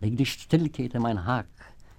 lig still, stilkete mein hak